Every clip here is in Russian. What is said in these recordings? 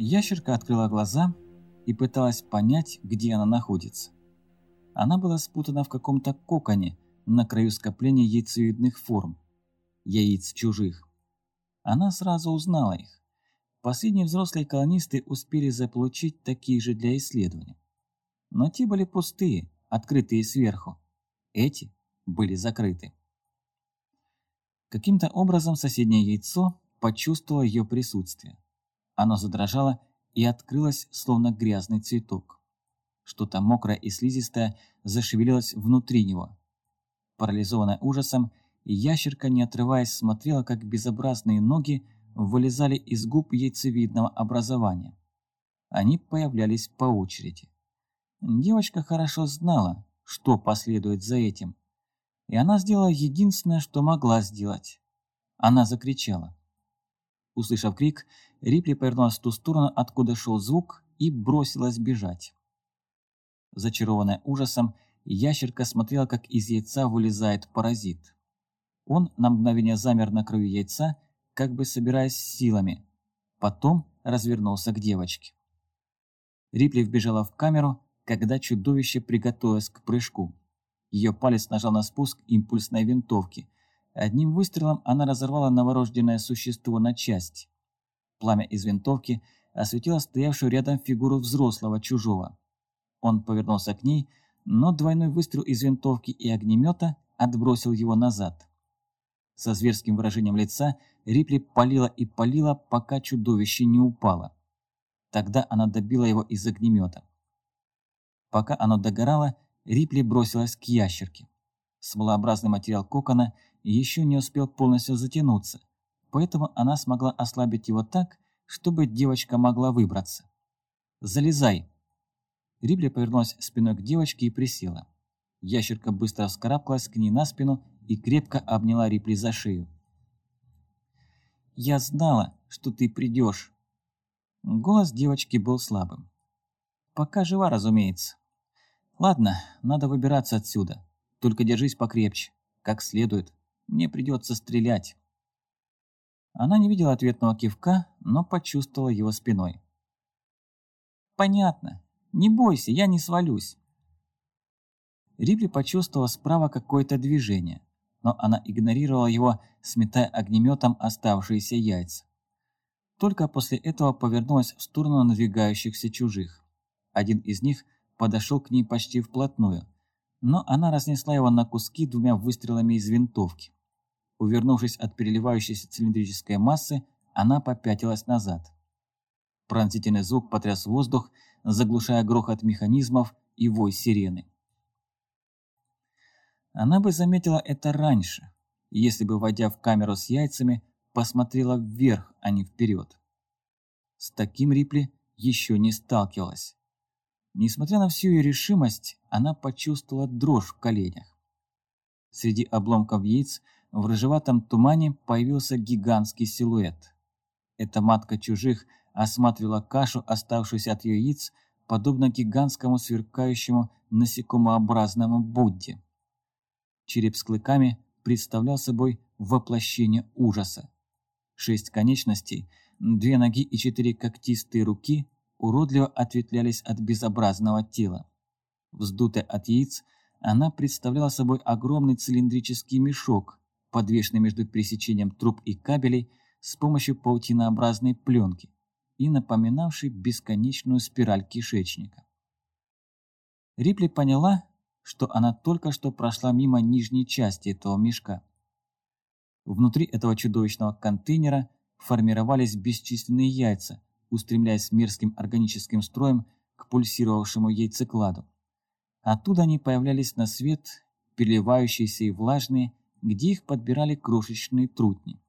Ящерка открыла глаза и пыталась понять, где она находится. Она была спутана в каком-то коконе на краю скопления яйцевидных форм, яиц чужих. Она сразу узнала их. Последние взрослые колонисты успели заполучить такие же для исследования. Но те были пустые, открытые сверху. Эти были закрыты. Каким-то образом соседнее яйцо почувствовало ее присутствие. Оно задрожало и открылось, словно грязный цветок. Что-то мокрое и слизистое зашевелилось внутри него. Парализованная ужасом, ящерка, не отрываясь, смотрела, как безобразные ноги вылезали из губ яйцевидного образования. Они появлялись по очереди. Девочка хорошо знала, что последует за этим, и она сделала единственное, что могла сделать. Она закричала. Услышав крик, Рипли повернулась в ту сторону, откуда шел звук, и бросилась бежать. Зачарованная ужасом, ящерка смотрела, как из яйца вылезает паразит. Он на мгновение замер на краю яйца, как бы собираясь силами. Потом развернулся к девочке. Рипли вбежала в камеру, когда чудовище приготовилось к прыжку. Ее палец нажал на спуск импульсной винтовки. Одним выстрелом она разорвала новорожденное существо на части. Пламя из винтовки осветило стоявшую рядом фигуру взрослого чужого. Он повернулся к ней, но двойной выстрел из винтовки и огнемета отбросил его назад. Со зверским выражением лица Рипли палила и палила, пока чудовище не упало. Тогда она добила его из огнемета. Пока оно догорало, Рипли бросилась к ящерке. Смолообразный материал кокона еще не успел полностью затянуться, поэтому она смогла ослабить его так, чтобы девочка могла выбраться. «Залезай!» Рипли повернулась спиной к девочке и присела. Ящерка быстро вскарабкалась к ней на спину и крепко обняла Рипли за шею. «Я знала, что ты придешь!» Голос девочки был слабым. «Пока жива, разумеется. Ладно, надо выбираться отсюда. Только держись покрепче, как следует. Мне придется стрелять». Она не видела ответного кивка, но почувствовала его спиной. «Понятно. Не бойся, я не свалюсь». Рипли почувствовала справа какое-то движение, но она игнорировала его, сметая огнеметом оставшиеся яйца. Только после этого повернулась в сторону надвигающихся чужих. Один из них подошел к ней почти вплотную, но она разнесла его на куски двумя выстрелами из винтовки. Увернувшись от переливающейся цилиндрической массы, она попятилась назад. Пронзительный звук потряс воздух, заглушая грохот механизмов и вой сирены. Она бы заметила это раньше, если бы, войдя в камеру с яйцами, посмотрела вверх, а не вперед. С таким Рипли еще не сталкивалась. Несмотря на всю ее решимость, она почувствовала дрожь в коленях. Среди обломков яиц в рыжеватом тумане появился гигантский силуэт. Эта матка чужих осматривала кашу, оставшуюся от яиц, подобно гигантскому сверкающему насекомообразному Будде. Череп с клыками представлял собой воплощение ужаса. Шесть конечностей, две ноги и четыре когтистые руки уродливо ответвлялись от безобразного тела. Вздутая от яиц, она представляла собой огромный цилиндрический мешок, подвешенный между пересечением труб и кабелей с помощью паутинообразной пленки и напоминавший бесконечную спираль кишечника. Рипли поняла, что она только что прошла мимо нижней части этого мешка. Внутри этого чудовищного контейнера формировались бесчисленные яйца, устремляясь мерзким органическим строем к пульсировавшему яйцекладу. Оттуда они появлялись на свет, переливающиеся и влажные, где их подбирали крошечные трутни.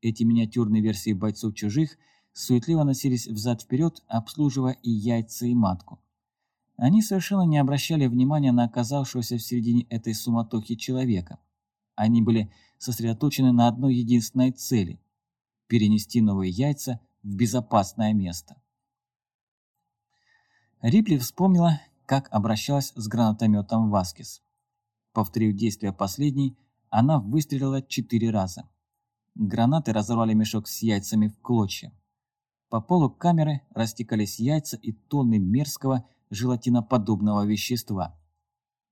Эти миниатюрные версии бойцов чужих суетливо носились взад-вперед, обслуживая и яйца, и матку. Они совершенно не обращали внимания на оказавшегося в середине этой суматохи человека. Они были сосредоточены на одной единственной цели – перенести новые яйца в безопасное место. Рипли вспомнила, как обращалась с гранатометом Васкис. Повторив действия последней, она выстрелила четыре раза. Гранаты разорвали мешок с яйцами в клочья. По полу камеры растекались яйца и тонны мерзкого желатиноподобного вещества.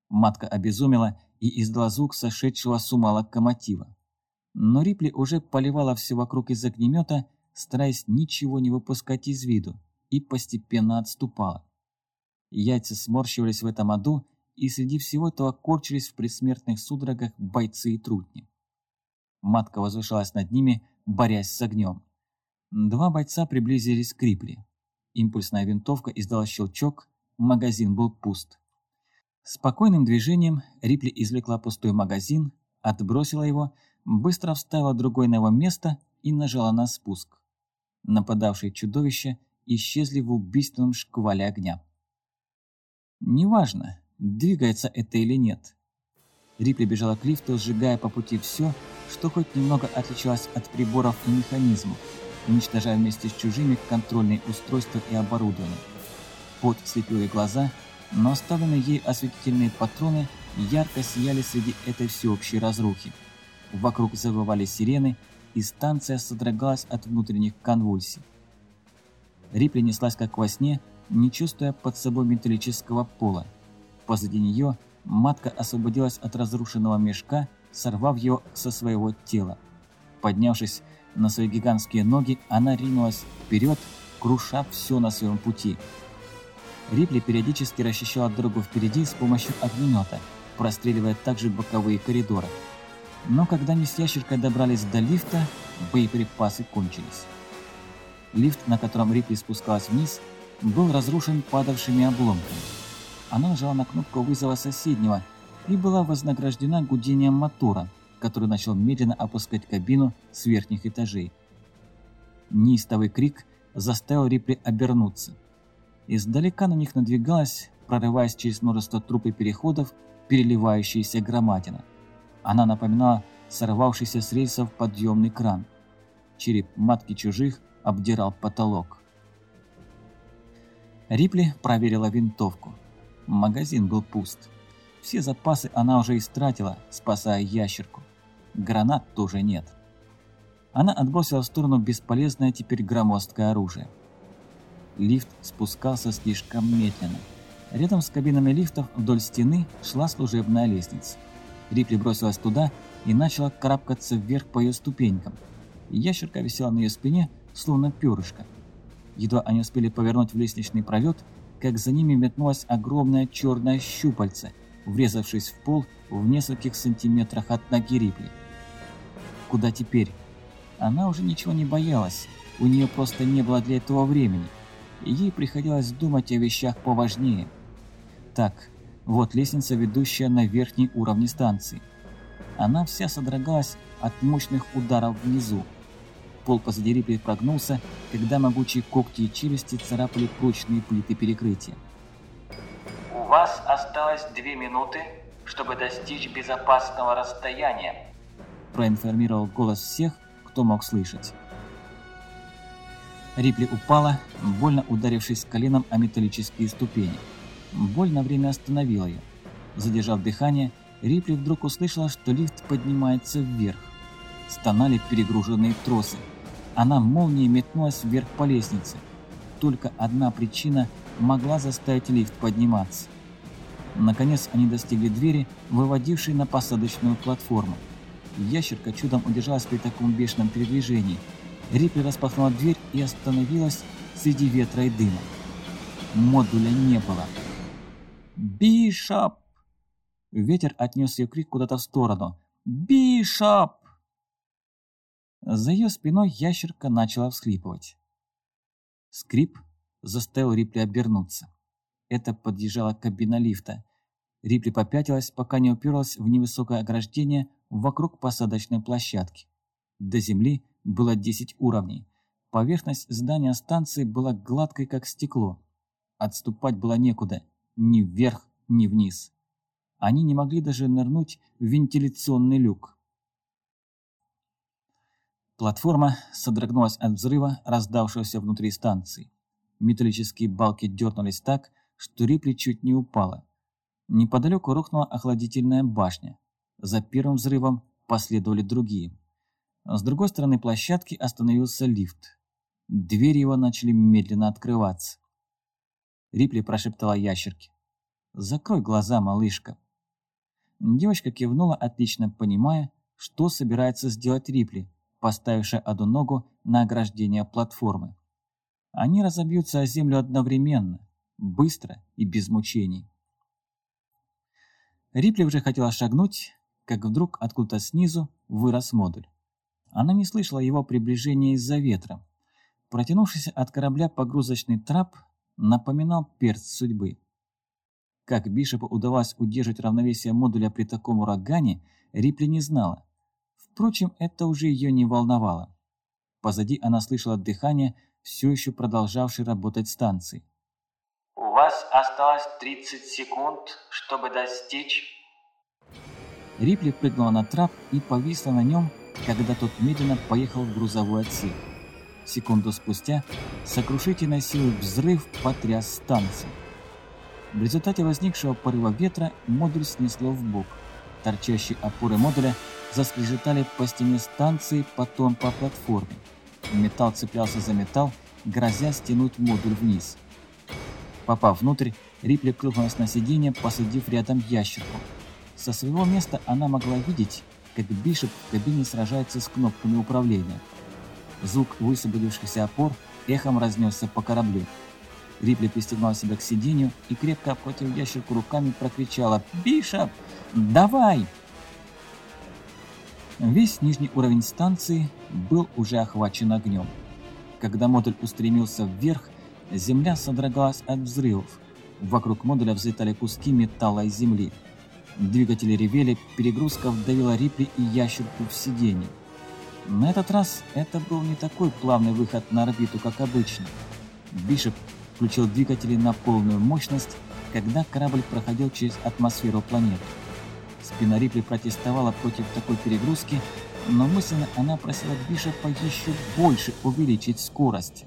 Матка обезумела и издала звук сошедшего с ума локомотива. Но Рипли уже поливала все вокруг из огнемета, стараясь ничего не выпускать из виду, и постепенно отступала. Яйца сморщивались в этом аду, и среди всего этого корчились в предсмертных судорогах бойцы и трутни. Матка возвышалась над ними, борясь с огнем. Два бойца приблизились к Рипли. Импульсная винтовка издала щелчок, магазин был пуст. Спокойным движением Рипли извлекла пустой магазин, отбросила его, быстро вставила другой на его место и нажала на спуск. Нападавшие чудовища исчезли в убийственном шквале огня. Неважно, двигается это или нет. Рипли бежала к лифту, сжигая по пути все, что хоть немного отличалось от приборов и механизмов, уничтожая вместе с чужими контрольные устройства и оборудование. Пот слепил ей глаза, но оставленные ей осветительные патроны ярко сияли среди этой всеобщей разрухи. Вокруг завывали сирены, и станция содрогалась от внутренних конвульсий. Рипли неслась как во сне, не чувствуя под собой металлического пола. Позади нее матка освободилась от разрушенного мешка, сорвав его со своего тела. Поднявшись на свои гигантские ноги, она ринулась вперед, круша все на своем пути. Рипли периодически расчищала дорогу впереди с помощью огнемета, простреливая также боковые коридоры. Но когда они с ящеркой добрались до лифта, боеприпасы кончились. Лифт, на котором Рипли спускалась вниз, был разрушен падавшими обломками. Она нажала на кнопку вызова соседнего и была вознаграждена гудением мотора, который начал медленно опускать кабину с верхних этажей. Неистовый крик заставил Рипли обернуться. Издалека на них надвигалась, прорываясь через множество труп и переходов, переливающаяся громадина. Она напоминала сорвавшийся с рельсов подъемный кран. Череп матки чужих обдирал потолок. Рипли проверила винтовку. Магазин был пуст. Все запасы она уже истратила, спасая ящерку. Гранат тоже нет. Она отбросила в сторону бесполезное теперь громоздкое оружие. Лифт спускался слишком медленно. Рядом с кабинами лифтов вдоль стены шла служебная лестница. Рипли бросилась туда и начала карабкаться вверх по ее ступенькам. Ящерка висела на ее спине, словно перышко. Едва они успели повернуть в лестничный пролет, как за ними метнулось огромное черное щупальце, врезавшись в пол в нескольких сантиметрах от ноги Рипли. Куда теперь? Она уже ничего не боялась, у нее просто не было для этого времени, и ей приходилось думать о вещах поважнее. Так, вот лестница, ведущая на верхний уровень станции. Она вся содрогалась от мощных ударов внизу. Пол позади Рипли прогнулся, когда могучие когти и челюсти царапали прочные плиты перекрытия. «У вас осталось две минуты, чтобы достичь безопасного расстояния», проинформировал голос всех, кто мог слышать. Рипли упала, больно ударившись коленом о металлические ступени. Боль на время остановила ее. Задержав дыхание, Рипли вдруг услышала, что лифт поднимается вверх. Стонали перегруженные тросы. Она молнией метнулась вверх по лестнице. Только одна причина могла заставить лифт подниматься. Наконец они достигли двери, выводившей на посадочную платформу. Ящерка чудом удержалась при таком бешеном передвижении. Рипли распахнула дверь и остановилась среди ветра и дыма. Модуля не было. «Бишоп!» Ветер отнес ее крик куда-то в сторону. «Бишоп!» За ее спиной ящерка начала всхлипывать. Скрип заставил Рипли обернуться. Это подъезжала кабина лифта. Рипли попятилась, пока не уперлась в невысокое ограждение вокруг посадочной площадки. До земли было 10 уровней. Поверхность здания станции была гладкой, как стекло. Отступать было некуда ни вверх, ни вниз. Они не могли даже нырнуть в вентиляционный люк. Платформа содрогнулась от взрыва, раздавшегося внутри станции. Металлические балки дернулись так, что Рипли чуть не упала. Неподалеку рухнула охладительная башня. За первым взрывом последовали другие. С другой стороны площадки остановился лифт. двери его начали медленно открываться. Рипли прошептала ящерке. «Закрой глаза, малышка». Девочка кивнула, отлично понимая, что собирается сделать Рипли, поставившая одну ногу на ограждение платформы. Они разобьются о землю одновременно, быстро и без мучений. Рипли уже хотела шагнуть, как вдруг откуда-то снизу вырос модуль. Она не слышала его приближения из-за ветра. Протянувшийся от корабля погрузочный трап напоминал перст судьбы. Как Бишопу удавалось удержать равновесие модуля при таком урагане, Рипли не знала. Впрочем, это уже ее не волновало. Позади она слышала дыхание все еще продолжавшей работать станции. «У вас осталось 30 секунд, чтобы достичь...» Рипли прыгнула на трап и повисла на нем, когда тот медленно поехал в грузовой отсек. Секунду спустя сокрушительной силой взрыв потряс станцию. В результате возникшего порыва ветра модуль снесло в бок. Торчащие опоры модуля заскрежетали по стене станции, потом по платформе. Металл цеплялся за металл, грозя стянуть модуль вниз. Попав внутрь, Рипли плюхнулась на сиденье, посадив рядом ящерку. Со своего места она могла видеть, как Бишоп в кабине сражается с кнопками управления. Звук высвободившихся опор эхом разнесся по кораблю. Рипли пристегнула себя к сиденью и, крепко обхватив ящерку руками, прокричала «Бишоп, давай!» Весь нижний уровень станции был уже охвачен огнем. Когда модуль устремился вверх, земля содрогалась от взрывов. Вокруг модуля взлетали куски металла и земли. Двигатели ревели, перегрузка вдавила Рипли и ящерку в сиденье. На этот раз это был не такой плавный выход на орбиту, как обычно. Бишоп включил двигатели на полную мощность, когда корабль проходил через атмосферу планеты. Спина Рипли протестовала против такой перегрузки, но мысленно она просила Бишопа еще больше увеличить скорость.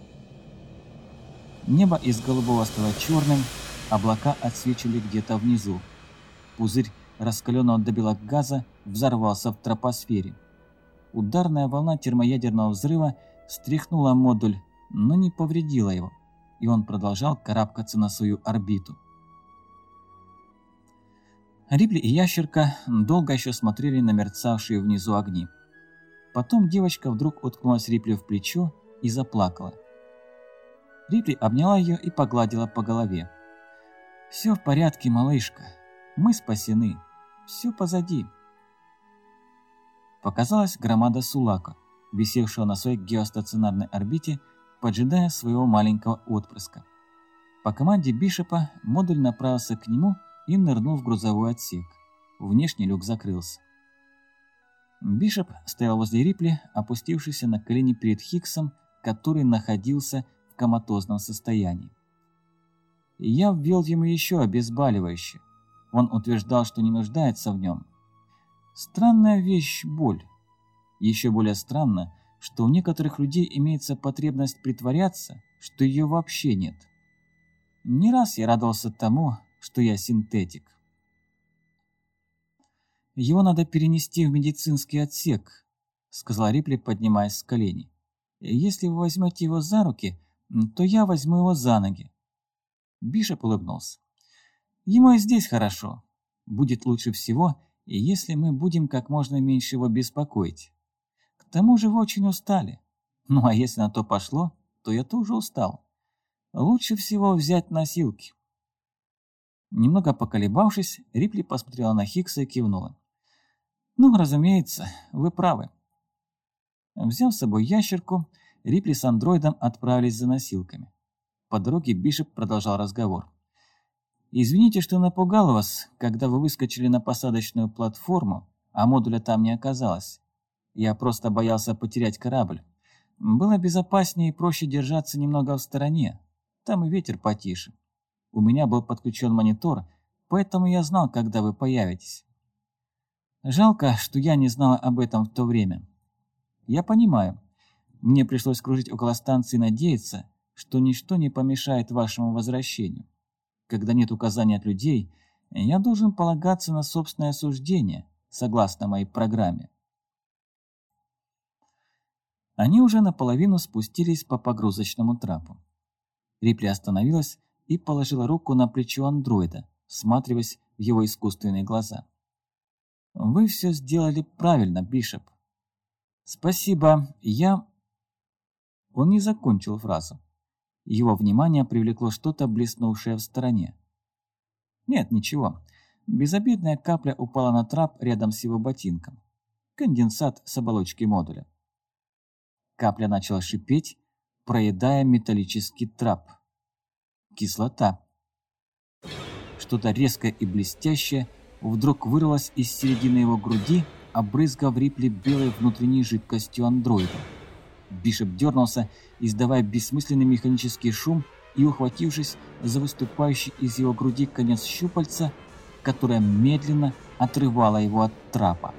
Небо из голубого стало черным, облака отсвечивали где-то внизу. Пузырь раскаленного до бела газа взорвался в тропосфере. Ударная волна термоядерного взрыва стряхнула модуль, но не повредила его, и он продолжал карабкаться на свою орбиту. Рипли и ящерка долго еще смотрели на мерцавшие внизу огни. Потом девочка вдруг уткнулась Рипли в плечо и заплакала. Рипли обняла ее и погладила по голове. «Все в порядке, малышка. Мы спасены. Все позади». Показалась громада Сулака, висевшего на своей геостационарной орбите, поджидая своего маленького отпрыска. По команде Бишопа модуль направился к нему и нырнул в грузовой отсек. Внешний люк закрылся. Бишоп стоял возле Рипли, опустившийся на колени перед Хиксом, который находился в коматозном состоянии. Я ввел ему еще обезболивающее. Он утверждал, что не нуждается в нем. Странная вещь – боль. Еще более странно, что у некоторых людей имеется потребность притворяться, что ее вообще нет. Не раз я радовался тому, что я синтетик. «Его надо перенести в медицинский отсек», — сказала Рипли, поднимаясь с коленей. «Если вы возьмете его за руки, то я возьму его за ноги». Бишоп улыбнулся. «Ему и здесь хорошо. Будет лучше всего, если мы будем как можно меньше его беспокоить. К тому же вы очень устали. Ну а если на то пошло, то я тоже устал. Лучше всего взять носилки». Немного поколебавшись, Рипли посмотрела на Хикса и кивнула. «Ну, разумеется, вы правы». Взяв с собой ящерку, Рипли с андроидом отправились за носилками. По дороге Бишоп продолжал разговор. «Извините, что напугал вас, когда вы выскочили на посадочную платформу, а модуля там не оказалось. Я просто боялся потерять корабль. Было безопаснее и проще держаться немного в стороне. Там и ветер потише. У меня был подключен монитор, поэтому я знал, когда вы появитесь. Жалко, что я не знала об этом в то время. Я понимаю. Мне пришлось кружить около станции и надеяться, что ничто не помешает вашему возвращению. Когда нет указаний от людей, я должен полагаться на собственное суждение, согласно моей программе. Они уже наполовину спустились по погрузочному трапу. Рипли остановилась и положила руку на плечо андроида, всматриваясь в его искусственные глаза. «Вы все сделали правильно, Бишоп. Спасибо, я...» Он не закончил фразу. Его внимание привлекло что-то, блеснувшее в стороне. Нет, ничего. Безобидная капля упала на трап рядом с его ботинком. Конденсат с оболочки модуля. Капля начала шипеть, проедая металлический трап. Кислота. Что-то резкое и блестящее вдруг вырвалось из середины его груди, обрызгав Рипли белой внутренней жидкостью андроида. Бишоп дернулся, издавая бессмысленный механический шум и, ухватившись за выступающий из его груди конец щупальца, которое медленно отрывало его от трапа.